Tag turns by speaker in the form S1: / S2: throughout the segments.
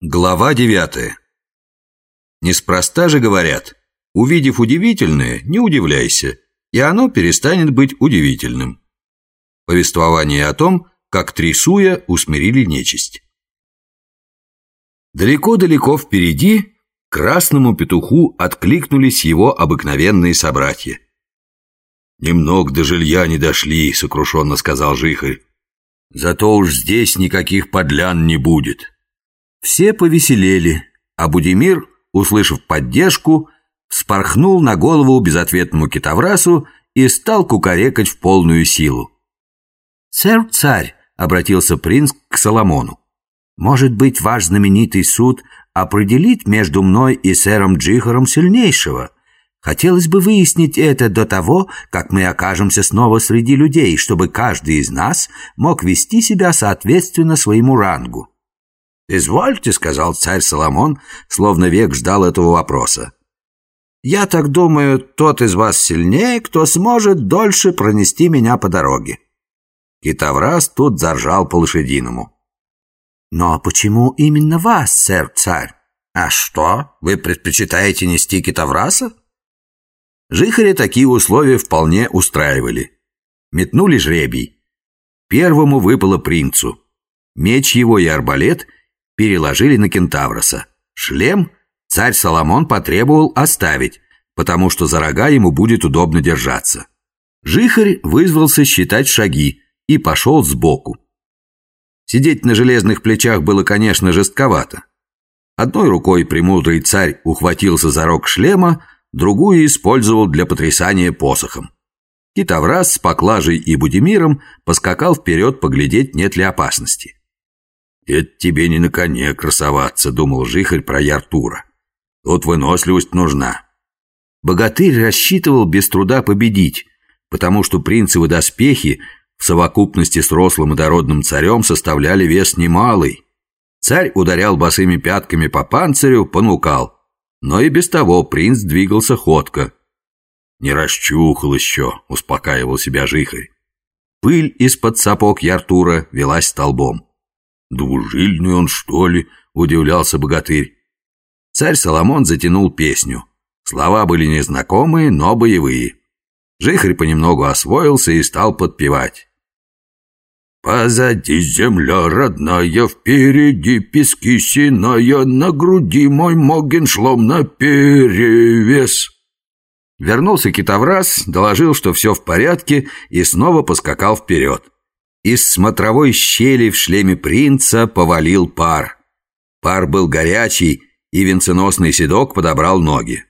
S1: Глава девятая. Неспроста же говорят, увидев удивительное, не удивляйся, и оно перестанет быть удивительным. Повествование о том, как трясуя усмирили нечисть. Далеко-далеко впереди красному петуху откликнулись его обыкновенные собратья. «Немного до жилья не дошли», — сокрушенно сказал Жихарь. «Зато уж здесь никаких подлян не будет». Все повеселели, а Будимир, услышав поддержку, вспорхнул на голову безответному китоврасу и стал кукарекать в полную силу.
S2: «Сэр-царь», — обратился принц к Соломону, «может быть, ваш знаменитый суд определит между мной и сэром Джихаром сильнейшего?» Хотелось бы выяснить это до того, как мы окажемся снова среди людей, чтобы каждый из нас мог вести себя соответственно своему рангу.
S1: «Извольте», — сказал царь Соломон, словно век ждал этого вопроса. «Я так думаю, тот из вас сильнее, кто сможет дольше пронести меня по дороге». Китоврас тут заржал по-лошадиному.
S2: «Но почему именно вас, сэр-царь?»
S1: «А что, вы предпочитаете нести китовраса?» Жихаря такие условия вполне устраивали. Метнули жребий. Первому выпало принцу. Меч его и арбалет — переложили на кентавроса. Шлем царь Соломон потребовал оставить, потому что за рога ему будет удобно держаться. Жихарь вызвался считать шаги и пошел сбоку. Сидеть на железных плечах было, конечно, жестковато. Одной рукой премудрый царь ухватился за рог шлема, другую использовал для потрясания посохом. Китовраз с поклажей и Будимиром поскакал вперед поглядеть, нет ли опасности. «Это тебе не на коне красоваться», — думал Жихарь про Яртура. «Тут выносливость нужна». Богатырь рассчитывал без труда победить, потому что принцевы доспехи в совокупности с рослым и дородным царем составляли вес немалый. Царь ударял босыми пятками по панцирю, понукал. Но и без того принц двигался ходко. «Не расчухал еще», — успокаивал себя Жихарь. Пыль из-под сапог Яртура велась столбом. «Двужильный он, что ли?» – удивлялся богатырь. Царь Соломон затянул песню. Слова были незнакомые, но боевые. Жихарь понемногу освоился и стал подпевать. «Позади земля родная, впереди пески синая, на груди мой могеншлом на перевес». Вернулся китовраз, доложил, что все в порядке, и снова поскакал вперед. Из смотровой щели в шлеме принца повалил пар. Пар был горячий, и венценосный седок подобрал ноги.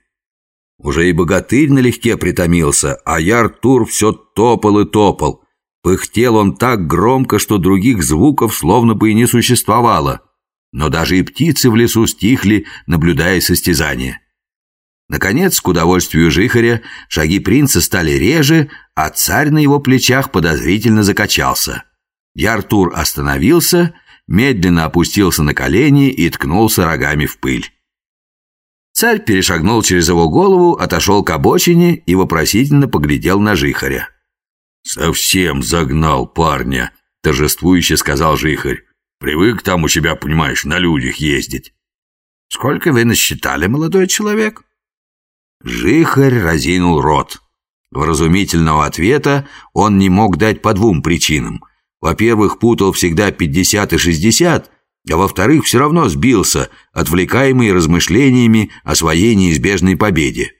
S1: Уже и богатырь налегке притомился, а Яртур все топал и топал. Пыхтел он так громко, что других звуков словно бы и не существовало. Но даже и птицы в лесу стихли, наблюдая состязание. Наконец, к удовольствию Жихаря, шаги принца стали реже, а царь на его плечах подозрительно закачался. Яртур остановился, медленно опустился на колени и ткнулся рогами в пыль. Царь перешагнул через его голову, отошел к обочине и вопросительно поглядел на Жихаря. «Совсем загнал парня», — торжествующе сказал Жихарь. «Привык там у себя, понимаешь, на людях ездить». «Сколько вы насчитали, молодой человек?» Жихарь разинул рот. Вразумительного ответа он не мог дать по двум причинам. Во-первых, путал всегда 50 и 60, а во-вторых, все равно сбился, отвлекаемый размышлениями о своей неизбежной победе.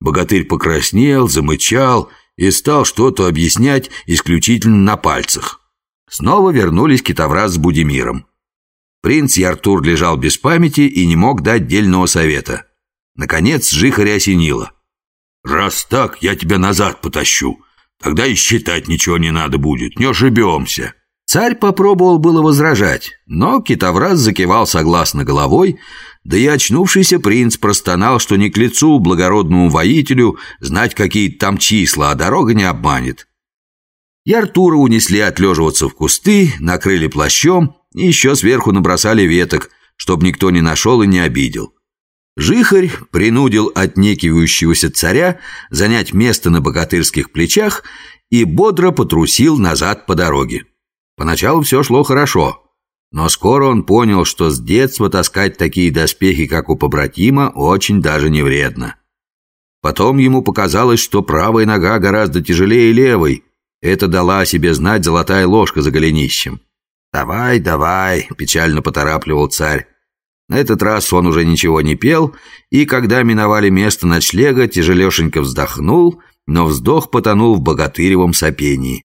S1: Богатырь покраснел, замычал и стал что-то объяснять исключительно на пальцах. Снова вернулись китовраз с Будимиром. Принц Яртур лежал без памяти и не мог дать дельного совета. Наконец Жихаря осенило. «Раз так, я тебя назад потащу. Тогда и считать ничего не надо будет, не ошибемся». Царь попробовал было возражать, но китовраз закивал согласно головой, да и очнувшийся принц простонал, что не к лицу благородному воителю знать какие-то там числа, а дорога не обманет. И Артура унесли отлеживаться в кусты, накрыли плащом и еще сверху набросали веток, чтобы никто не нашел и не обидел. Жихарь принудил отнекивающегося царя занять место на богатырских плечах и бодро потрусил назад по дороге. Поначалу все шло хорошо. Но скоро он понял, что с детства таскать такие доспехи, как у побратима, очень даже не вредно. Потом ему показалось, что правая нога гораздо тяжелее левой. Это дала о себе знать золотая ложка за голенищем. «Давай, давай», — печально поторапливал царь. На этот раз он уже ничего не пел, и когда миновали место ночлега, тяжелешенько вздохнул, но вздох потонул в богатыревом сопении.